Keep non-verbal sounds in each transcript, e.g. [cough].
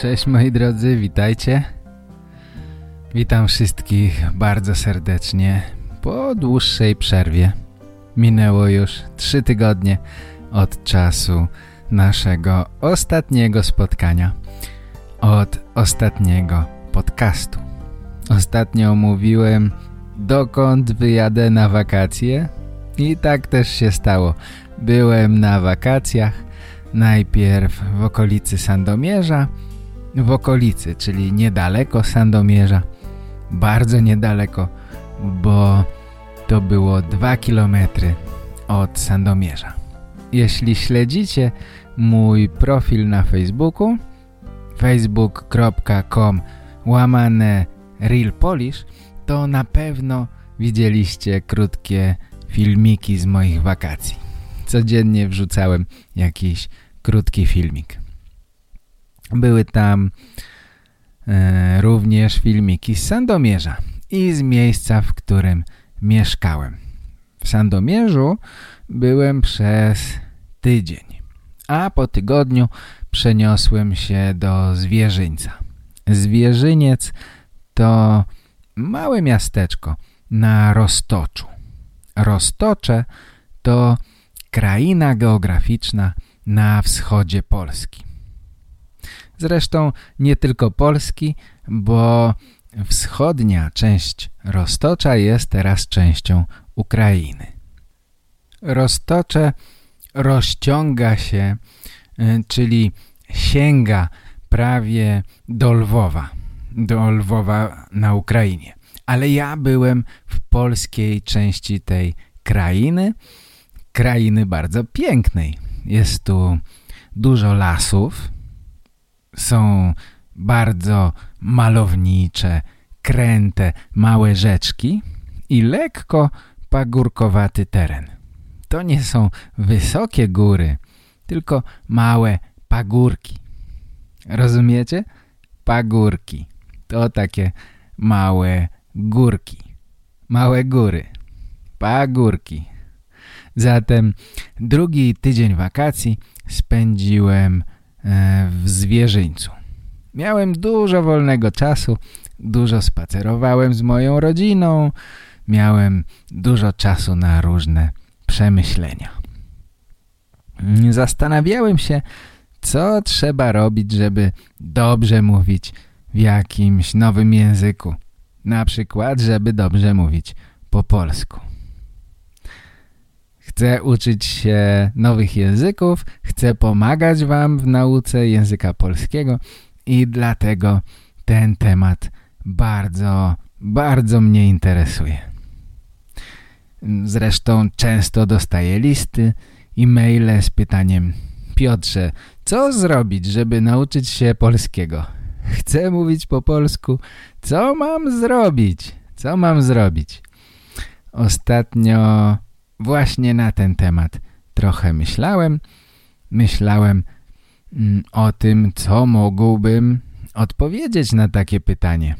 Cześć moi drodzy, witajcie. Witam wszystkich bardzo serdecznie po dłuższej przerwie. Minęło już trzy tygodnie od czasu naszego ostatniego spotkania, od ostatniego podcastu. Ostatnio mówiłem, dokąd wyjadę na wakacje i tak też się stało. Byłem na wakacjach, najpierw w okolicy Sandomierza, w okolicy, czyli niedaleko Sandomierza, bardzo niedaleko, bo to było 2 km od Sandomierza. Jeśli śledzicie mój profil na Facebooku facebook.com łamane realpolish to na pewno widzieliście krótkie filmiki z moich wakacji. Codziennie wrzucałem jakiś krótki filmik. Były tam e, również filmiki z Sandomierza i z miejsca, w którym mieszkałem. W Sandomierzu byłem przez tydzień, a po tygodniu przeniosłem się do Zwierzyńca. Zwierzyniec to małe miasteczko na Roztoczu. Roztocze to kraina geograficzna na wschodzie Polski. Zresztą nie tylko Polski, bo wschodnia część Roztocza jest teraz częścią Ukrainy. Roztocze rozciąga się, y, czyli sięga prawie do Lwowa, do Lwowa na Ukrainie. Ale ja byłem w polskiej części tej krainy, krainy bardzo pięknej. Jest tu dużo lasów, są bardzo malownicze, kręte, małe rzeczki i lekko pagórkowaty teren. To nie są wysokie góry, tylko małe pagórki. Rozumiecie? Pagórki. To takie małe górki. Małe góry. Pagórki. Zatem drugi tydzień wakacji spędziłem w Zwierzyńcu. Miałem dużo wolnego czasu, dużo spacerowałem z moją rodziną, miałem dużo czasu na różne przemyślenia. Zastanawiałem się, co trzeba robić, żeby dobrze mówić w jakimś nowym języku. Na przykład, żeby dobrze mówić po polsku. Chcę uczyć się nowych języków, chcę pomagać Wam w nauce języka polskiego i dlatego ten temat bardzo, bardzo mnie interesuje. Zresztą często dostaję listy i maile z pytaniem Piotrze, co zrobić, żeby nauczyć się polskiego? Chcę mówić po polsku. Co mam zrobić? Co mam zrobić? Ostatnio właśnie na ten temat trochę myślałem. Myślałem mm, o tym, co mógłbym odpowiedzieć na takie pytanie.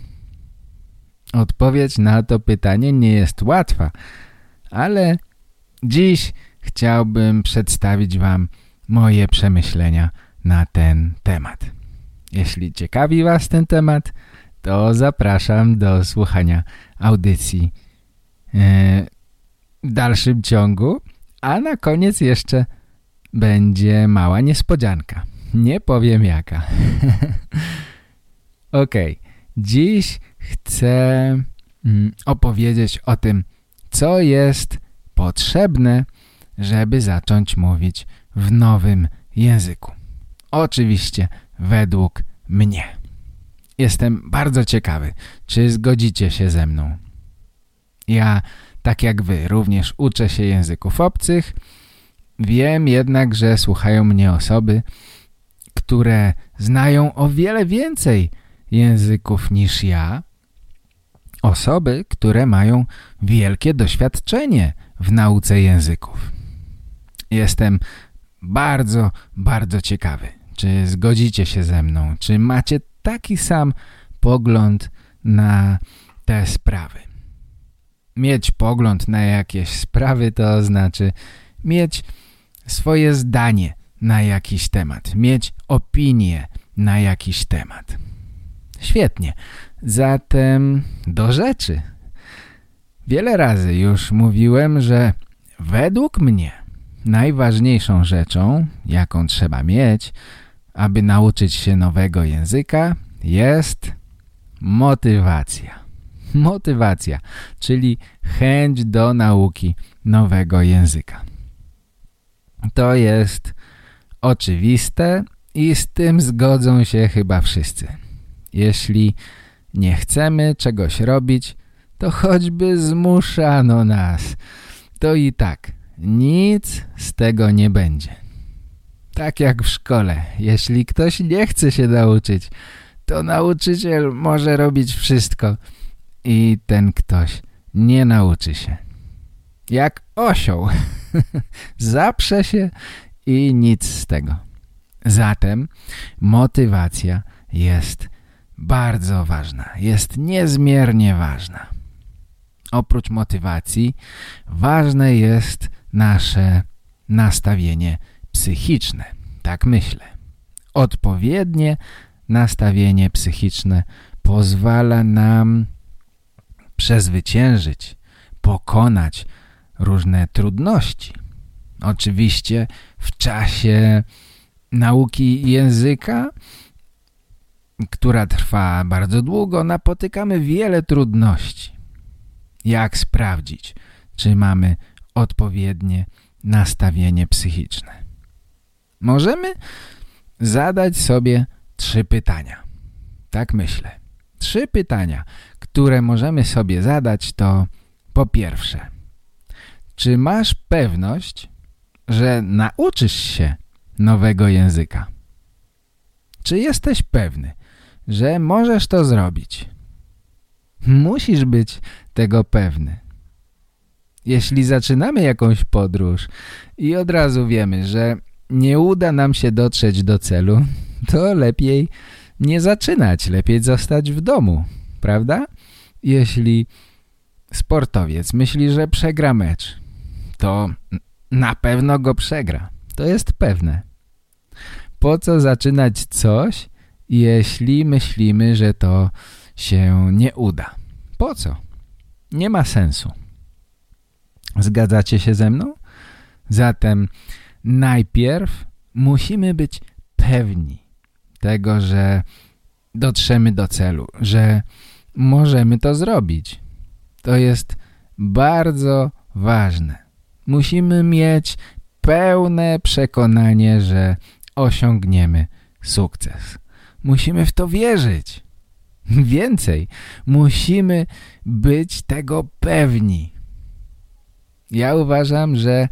Odpowiedź na to pytanie nie jest łatwa, ale dziś chciałbym przedstawić Wam moje przemyślenia na ten temat. Jeśli ciekawi Was ten temat, to zapraszam do słuchania audycji e, dalszym ciągu, a na koniec jeszcze będzie mała niespodzianka. Nie powiem jaka. [laughs] ok, dziś chcę mm, opowiedzieć o tym, co jest potrzebne, żeby zacząć mówić w nowym języku. Oczywiście według mnie. Jestem bardzo ciekawy, czy zgodzicie się ze mną. Ja, tak jak wy, również uczę się języków obcych. Wiem jednak, że słuchają mnie osoby, które znają o wiele więcej języków niż ja osoby, które mają wielkie doświadczenie w nauce języków. Jestem bardzo, bardzo ciekawy, czy zgodzicie się ze mną, czy macie taki sam pogląd na te sprawy. Mieć pogląd na jakieś sprawy to znaczy mieć swoje zdanie na jakiś temat, mieć opinię na jakiś temat. Świetnie. Zatem do rzeczy. Wiele razy już mówiłem, że według mnie najważniejszą rzeczą, jaką trzeba mieć, aby nauczyć się nowego języka, jest motywacja. Motywacja, czyli chęć do nauki nowego języka. To jest oczywiste i z tym zgodzą się chyba wszyscy. Jeśli nie chcemy czegoś robić, to choćby zmuszano nas. To i tak nic z tego nie będzie. Tak jak w szkole. Jeśli ktoś nie chce się nauczyć, to nauczyciel może robić wszystko i ten ktoś nie nauczy się. Jak osioł. [laughs] Zaprze się i nic z tego. Zatem motywacja jest bardzo ważna, jest niezmiernie ważna. Oprócz motywacji ważne jest nasze nastawienie psychiczne. Tak myślę. Odpowiednie nastawienie psychiczne pozwala nam przezwyciężyć, pokonać różne trudności. Oczywiście w czasie nauki języka która trwa bardzo długo, napotykamy wiele trudności. Jak sprawdzić, czy mamy odpowiednie nastawienie psychiczne? Możemy zadać sobie trzy pytania. Tak myślę. Trzy pytania, które możemy sobie zadać to po pierwsze, czy masz pewność, że nauczysz się nowego języka? Czy jesteś pewny, że możesz to zrobić. Musisz być tego pewny. Jeśli zaczynamy jakąś podróż i od razu wiemy, że nie uda nam się dotrzeć do celu, to lepiej nie zaczynać, lepiej zostać w domu, prawda? Jeśli sportowiec myśli, że przegra mecz, to na pewno go przegra. To jest pewne. Po co zaczynać coś, jeśli myślimy, że to się nie uda. Po co? Nie ma sensu. Zgadzacie się ze mną? Zatem najpierw musimy być pewni tego, że dotrzemy do celu, że możemy to zrobić. To jest bardzo ważne. Musimy mieć pełne przekonanie, że osiągniemy sukces. Musimy w to wierzyć. [laughs] Więcej, musimy być tego pewni. Ja uważam, że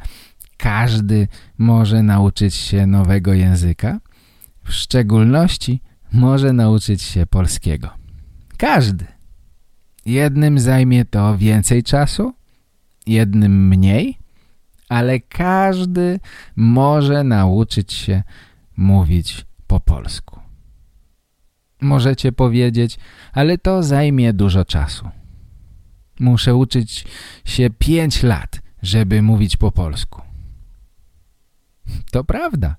każdy może nauczyć się nowego języka, w szczególności może nauczyć się polskiego. Każdy. Jednym zajmie to więcej czasu, jednym mniej, ale każdy może nauczyć się mówić po polsku możecie powiedzieć, ale to zajmie dużo czasu. Muszę uczyć się pięć lat, żeby mówić po polsku. To prawda.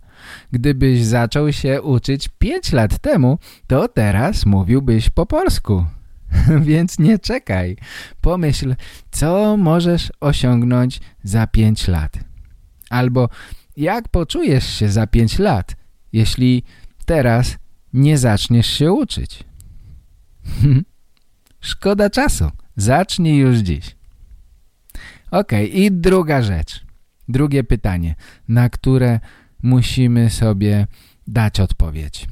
Gdybyś zaczął się uczyć pięć lat temu, to teraz mówiłbyś po polsku. [laughs] Więc nie czekaj. Pomyśl, co możesz osiągnąć za pięć lat. Albo jak poczujesz się za pięć lat, jeśli teraz nie zaczniesz się uczyć. [laughs] Szkoda czasu. Zacznij już dziś. Ok, i druga rzecz. Drugie pytanie, na które musimy sobie dać odpowiedź.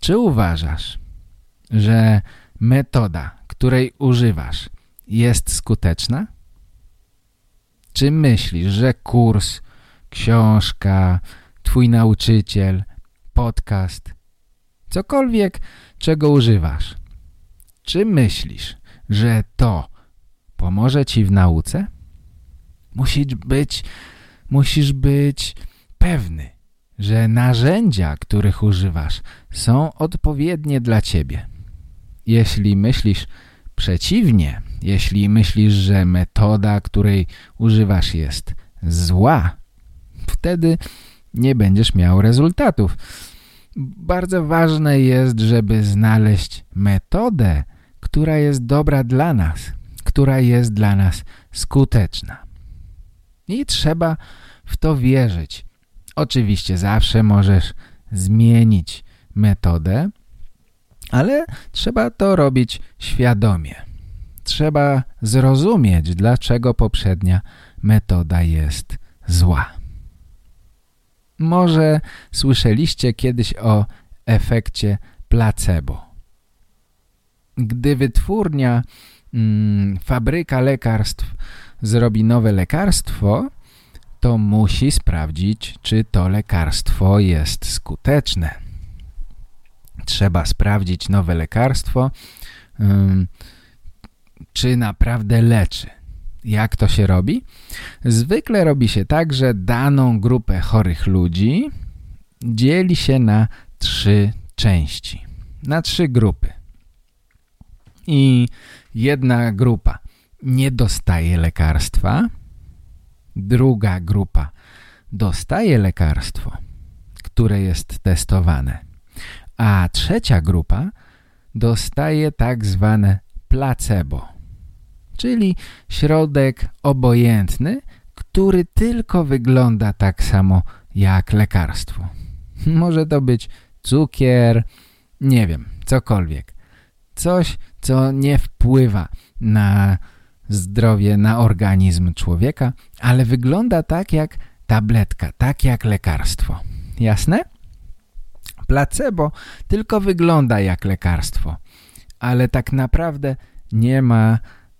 Czy uważasz, że metoda, której używasz jest skuteczna? Czy myślisz, że kurs, książka, twój nauczyciel, podcast Cokolwiek, czego używasz. Czy myślisz, że to pomoże ci w nauce? Musisz być, musisz być pewny, że narzędzia, których używasz, są odpowiednie dla ciebie. Jeśli myślisz przeciwnie, jeśli myślisz, że metoda, której używasz jest zła, wtedy nie będziesz miał rezultatów. Bardzo ważne jest, żeby znaleźć metodę, która jest dobra dla nas, która jest dla nas skuteczna. I trzeba w to wierzyć. Oczywiście zawsze możesz zmienić metodę, ale trzeba to robić świadomie. Trzeba zrozumieć, dlaczego poprzednia metoda jest zła. Może słyszeliście kiedyś o efekcie placebo. Gdy wytwórnia, mm, fabryka lekarstw zrobi nowe lekarstwo, to musi sprawdzić, czy to lekarstwo jest skuteczne. Trzeba sprawdzić nowe lekarstwo, czy naprawdę leczy. Jak to się robi? Zwykle robi się tak, że daną grupę chorych ludzi dzieli się na trzy części, na trzy grupy. I jedna grupa nie dostaje lekarstwa, druga grupa dostaje lekarstwo, które jest testowane, a trzecia grupa dostaje tak zwane placebo, czyli środek obojętny, który tylko wygląda tak samo jak lekarstwo. [laughs] Może to być cukier, nie wiem, cokolwiek. Coś, co nie wpływa na zdrowie, na organizm człowieka, ale wygląda tak jak tabletka, tak jak lekarstwo. Jasne? Placebo tylko wygląda jak lekarstwo, ale tak naprawdę nie ma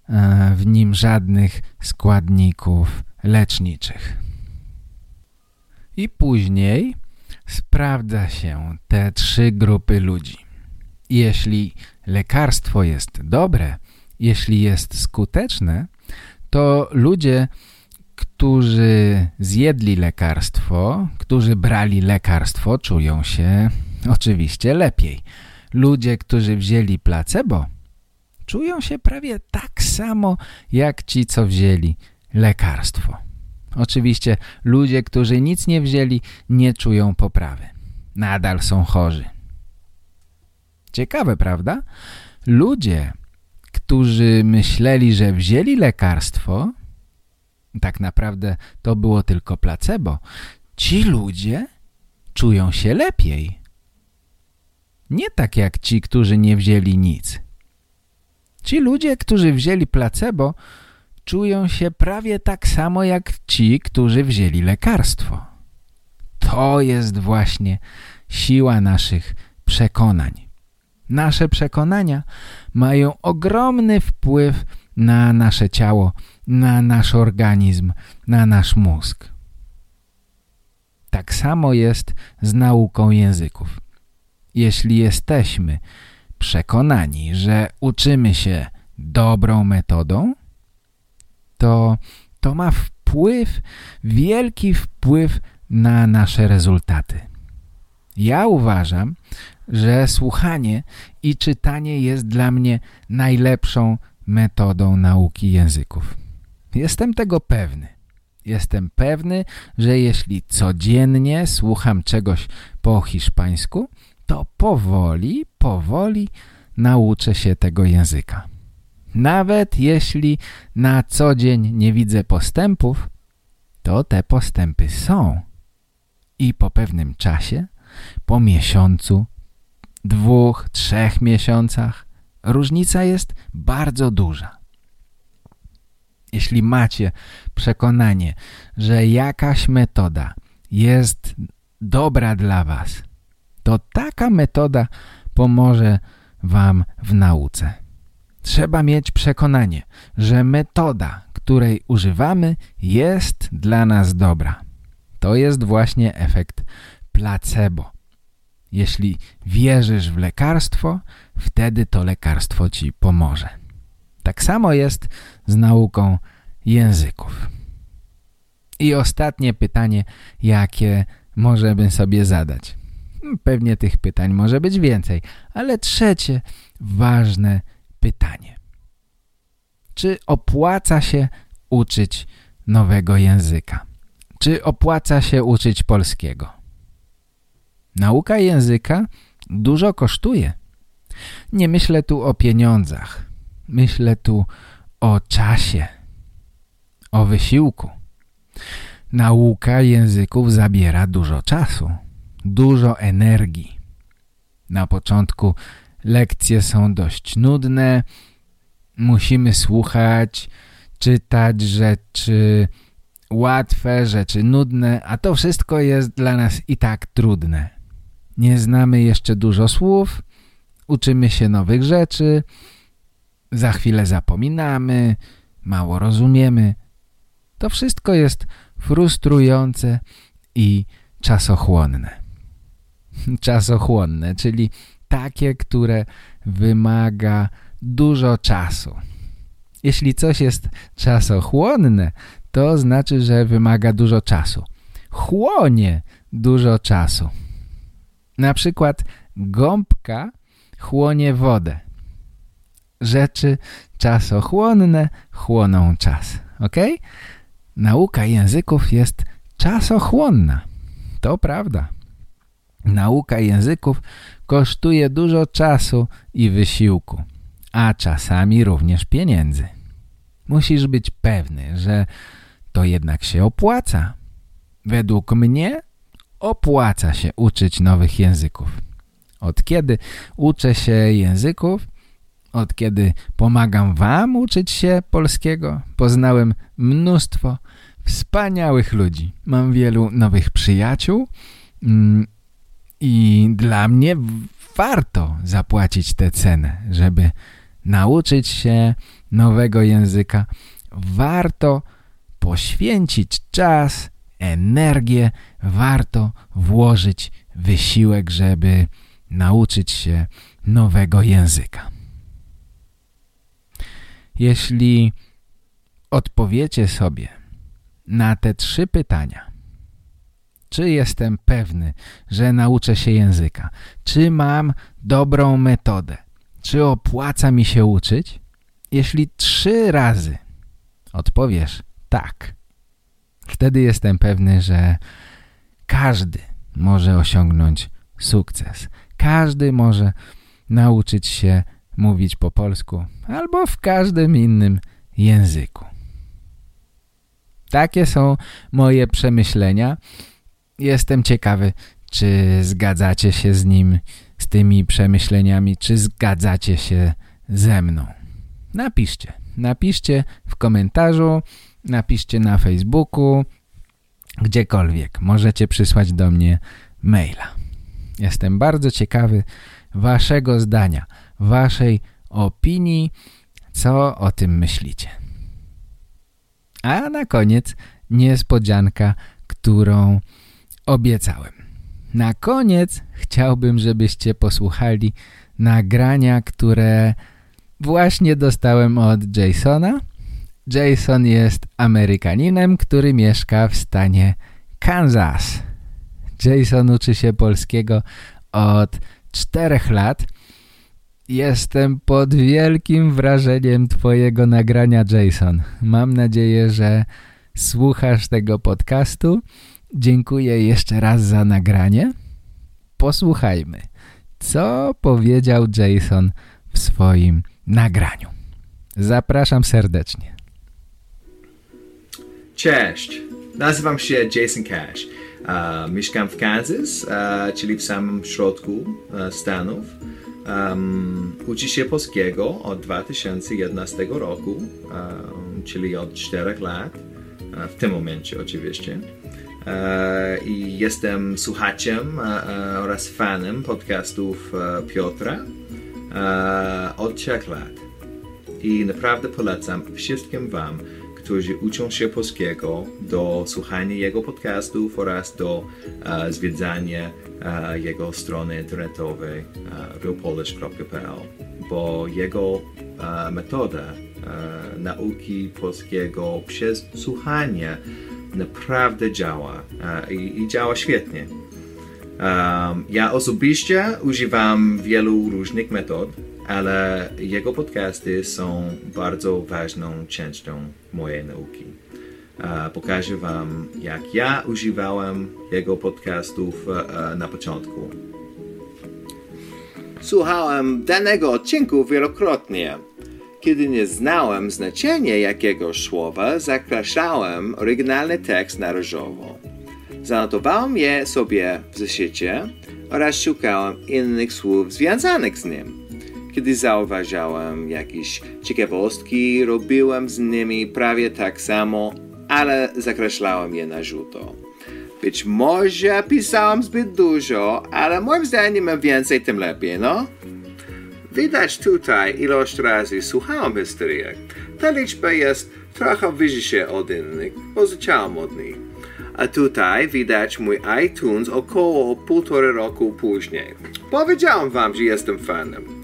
e, w nim żadnych składników leczniczych. I później sprawdza się te trzy grupy ludzi. Jeśli lekarstwo jest dobre, jeśli jest skuteczne, to ludzie, którzy zjedli lekarstwo, którzy brali lekarstwo, czują się oczywiście lepiej. Ludzie, którzy wzięli placebo, czują się prawie tak samo jak ci, co wzięli lekarstwo. Oczywiście ludzie, którzy nic nie wzięli, nie czują poprawy. Nadal są chorzy. Ciekawe, prawda? Ludzie, którzy myśleli, że wzięli lekarstwo, tak naprawdę to było tylko placebo, ci ludzie czują się lepiej. Nie tak jak ci, którzy nie wzięli nic. Ci ludzie, którzy wzięli placebo, czują się prawie tak samo jak ci, którzy wzięli lekarstwo. To jest właśnie siła naszych przekonań. Nasze przekonania mają ogromny wpływ na nasze ciało, na nasz organizm, na nasz mózg. Tak samo jest z nauką języków. Jeśli jesteśmy przekonani, że uczymy się dobrą metodą, to to ma wpływ, wielki wpływ na nasze rezultaty. Ja uważam, że słuchanie i czytanie jest dla mnie najlepszą metodą nauki języków. Jestem tego pewny. Jestem pewny, że jeśli codziennie słucham czegoś po hiszpańsku, to powoli, powoli nauczę się tego języka. Nawet jeśli na co dzień nie widzę postępów, to te postępy są. I po pewnym czasie, po miesiącu, dwóch, trzech miesiącach różnica jest bardzo duża. Jeśli macie przekonanie, że jakaś metoda jest dobra dla was, to taka metoda pomoże wam w nauce. Trzeba mieć przekonanie, że metoda, której używamy jest dla nas dobra. To jest właśnie efekt placebo. Jeśli wierzysz w lekarstwo, wtedy to lekarstwo ci pomoże. Tak samo jest z nauką języków. I ostatnie pytanie, jakie możemy sobie zadać. Pewnie tych pytań może być więcej, ale trzecie ważne pytanie. Czy opłaca się uczyć nowego języka? Czy opłaca się uczyć polskiego? Nauka języka dużo kosztuje. Nie myślę tu o pieniądzach. Myślę tu o czasie, o wysiłku. Nauka języków zabiera dużo czasu, dużo energii. Na początku lekcje są dość nudne, musimy słuchać, czytać rzeczy łatwe, rzeczy nudne, a to wszystko jest dla nas i tak trudne. Nie znamy jeszcze dużo słów, uczymy się nowych rzeczy, za chwilę zapominamy, mało rozumiemy. To wszystko jest frustrujące i czasochłonne. [laughs] Czasochłonne, czyli takie, które wymaga dużo czasu. Jeśli coś jest czasochłonne, to znaczy, że wymaga dużo czasu. Chłonie dużo czasu. Na przykład gąbka chłonie wodę. Rzeczy czasochłonne chłoną czas. Ok? Nauka języków jest czasochłonna. To prawda. Nauka języków kosztuje dużo czasu i wysiłku, a czasami również pieniędzy. Musisz być pewny, że to jednak się opłaca. Według mnie opłaca się uczyć nowych języków. Od kiedy uczę się języków, od kiedy pomagam wam uczyć się polskiego, poznałem mnóstwo wspaniałych ludzi. Mam wielu nowych przyjaciół mm, i dla mnie warto zapłacić tę cenę, żeby nauczyć się nowego języka. Warto poświęcić czas, energię, warto włożyć wysiłek, żeby nauczyć się nowego języka. Jeśli odpowiecie sobie na te trzy pytania, czy jestem pewny, że nauczę się języka, czy mam dobrą metodę, czy opłaca mi się uczyć, jeśli trzy razy odpowiesz tak, wtedy jestem pewny, że każdy może osiągnąć sukces. Każdy może nauczyć się mówić po polsku albo w każdym innym języku. Takie są moje przemyślenia. Jestem ciekawy, czy zgadzacie się z nim, z tymi przemyśleniami, czy zgadzacie się ze mną. Napiszcie. Napiszcie w komentarzu, napiszcie na Facebooku, gdziekolwiek. Możecie przysłać do mnie maila. Jestem bardzo ciekawy waszego zdania, waszej opinii, co o tym myślicie. A na koniec niespodzianka, którą obiecałem. Na koniec chciałbym, żebyście posłuchali nagrania, które właśnie dostałem od Jasona. Jason jest Amerykaninem, który mieszka w stanie Kansas. Jason uczy się polskiego od czterech lat. Jestem pod wielkim wrażeniem twojego nagrania, Jason. Mam nadzieję, że słuchasz tego podcastu. Dziękuję jeszcze raz za nagranie. Posłuchajmy, co powiedział Jason w swoim nagraniu. Zapraszam serdecznie. Cześć, nazywam się Jason Cash. Uh, mieszkam w Kansas, uh, czyli w samym środku uh, Stanów. Um, uczy się polskiego od 2011 roku, um, czyli od 4 lat, uh, w tym momencie oczywiście. Uh, I jestem słuchaczem uh, oraz fanem podcastów Piotra od 3 lat. I naprawdę polecam wszystkim Wam, którzy uczą się polskiego, do słuchania jego podcastów oraz do e, zwiedzania e, jego strony internetowej e, realpolish.pl, bo jego metoda nauki polskiego przez słuchanie naprawdę działa i, i działa świetnie. Um, ja osobiście używam wielu różnych metod, ale jego podcasty są bardzo ważną częścią mojej nauki. Uh, pokażę Wam, jak ja używałem jego podcastów uh, na początku. Słuchałem danego odcinku wielokrotnie. Kiedy nie znałem znaczenia jakiegoś słowa, zakreślałem oryginalny tekst na różowo. Zanotowałem je sobie w zeszycie oraz szukałem innych słów związanych z nim. Kiedy zauważałem jakieś ciekawostki, robiłem z nimi prawie tak samo, ale zakreślałem je na żółto. Być może pisałem zbyt dużo, ale moim zdaniem im więcej, tym lepiej, no? Widać tutaj ilość razy słuchałem historyjek. Ta liczba jest trochę wyższa od innych, bo zacząłem od nich. A tutaj widać mój iTunes około półtora roku później. Powiedziałem wam, że jestem fanem.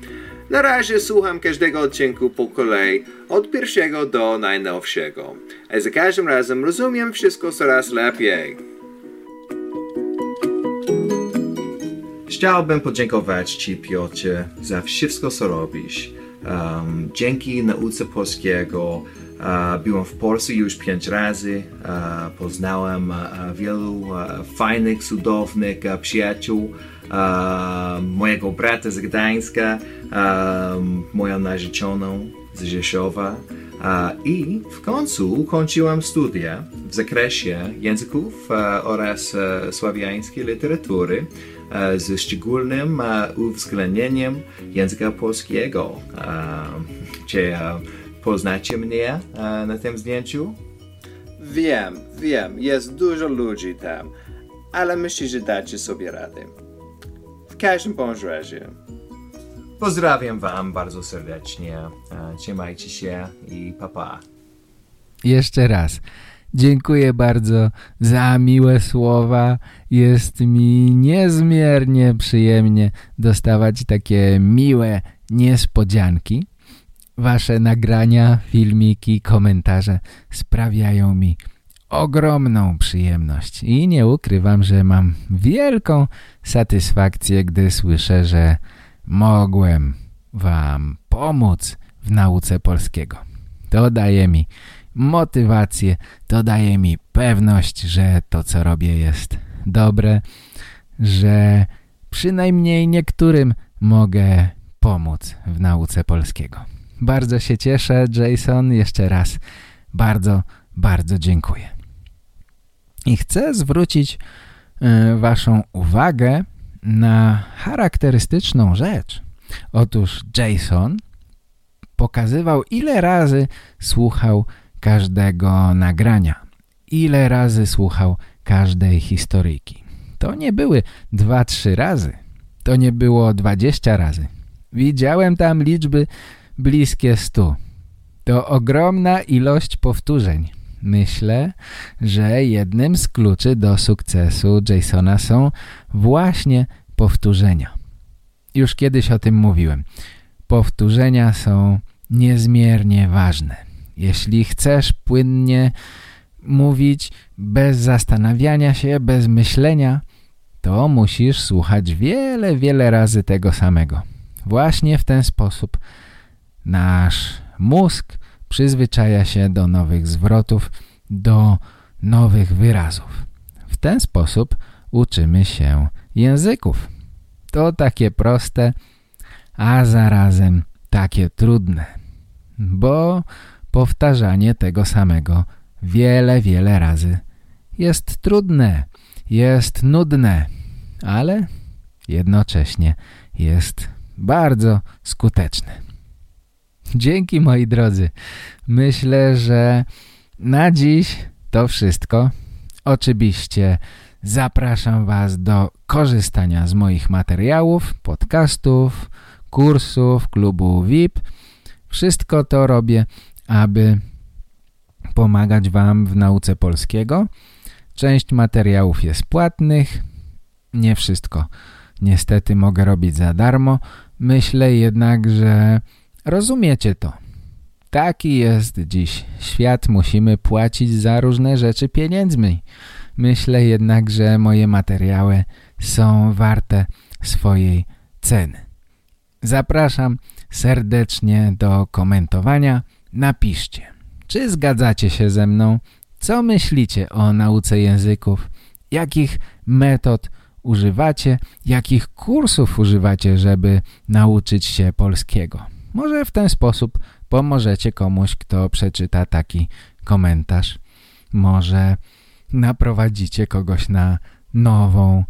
Na razie słucham każdego odcinku po kolei, od pierwszego do najnowszego. A za każdym razem rozumiem wszystko coraz lepiej. Chciałbym podziękować Ci, Piotrze, za wszystko, co robisz. Um, dzięki nauce polskiego uh, byłem w Polsce już pięć razy. Uh, poznałem uh, wielu fajnych, cudownych przyjaciół. Mojego brata z Gdańska, moją narzeczoną z Rzeszowa. I w końcu ukończyłem studia w zakresie języków oraz sławiańskiej literatury ze szczególnym uwzględnieniem języka polskiego. Czy poznacie mnie na tym zdjęciu? Wiem, wiem, jest dużo ludzi tam, ale myślę, że dacie sobie radę. W każdym bądź razie. Pozdrawiam Wam bardzo serdecznie. Trzymajcie się i papa. Pa. Jeszcze raz. Dziękuję bardzo za miłe słowa. Jest mi niezmiernie przyjemnie dostawać takie miłe niespodzianki. Wasze nagrania, filmiki, komentarze sprawiają mi ogromną przyjemność i nie ukrywam, że mam wielką satysfakcję, gdy słyszę, że mogłem wam pomóc w nauce polskiego. To daje mi motywację, to daje mi pewność, że to co robię jest dobre, że przynajmniej niektórym mogę pomóc w nauce polskiego. Bardzo się cieszę, Jason. Jeszcze raz bardzo, bardzo dziękuję. I chcę zwrócić y, Waszą uwagę na charakterystyczną rzecz. Otóż Jason pokazywał, ile razy słuchał każdego nagrania. Ile razy słuchał każdej historyjki. To nie były dwa, trzy razy. To nie było dwadzieścia razy. Widziałem tam liczby bliskie stu. To ogromna ilość powtórzeń. Myślę, że jednym z kluczy do sukcesu Jasona są właśnie powtórzenia. Już kiedyś o tym mówiłem. Powtórzenia są niezmiernie ważne. Jeśli chcesz płynnie mówić bez zastanawiania się, bez myślenia, to musisz słuchać wiele, wiele razy tego samego. Właśnie w ten sposób nasz mózg przyzwyczaja się do nowych zwrotów, do nowych wyrazów. W ten sposób uczymy się języków. To takie proste, a zarazem takie trudne, bo powtarzanie tego samego wiele, wiele razy jest trudne, jest nudne, ale jednocześnie jest bardzo skuteczne. Dzięki moi drodzy. Myślę, że na dziś to wszystko. Oczywiście zapraszam Was do korzystania z moich materiałów, podcastów, kursów, klubu VIP. Wszystko to robię, aby pomagać Wam w nauce polskiego. Część materiałów jest płatnych, nie wszystko. Niestety mogę robić za darmo. Myślę jednak, że rozumiecie to. Taki jest dziś świat. Musimy płacić za różne rzeczy pieniędzmi. Myślę jednak, że moje materiały są warte swojej ceny. Zapraszam serdecznie do komentowania. Napiszcie, czy zgadzacie się ze mną, co myślicie o nauce języków, jakich metod używacie, jakich kursów używacie, żeby nauczyć się polskiego. Może w ten sposób pomożecie komuś, kto przeczyta taki komentarz. Może naprowadzicie kogoś na nową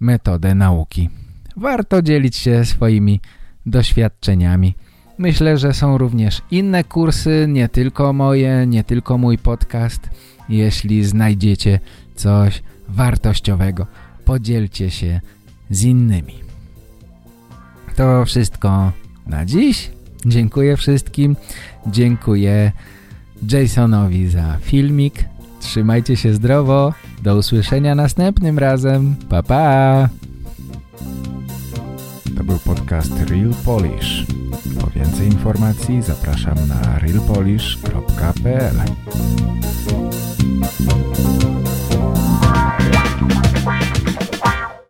metodę nauki. Warto dzielić się swoimi doświadczeniami. Myślę, że są również inne kursy, nie tylko moje, nie tylko mój podcast. Jeśli znajdziecie coś wartościowego, podzielcie się z innymi. To wszystko na dziś. Dziękuję wszystkim. Dziękuję Jasonowi za filmik. Trzymajcie się zdrowo. Do usłyszenia następnym razem. Pa, pa! To był podcast Real Polish. Po więcej informacji zapraszam na realpolish.pl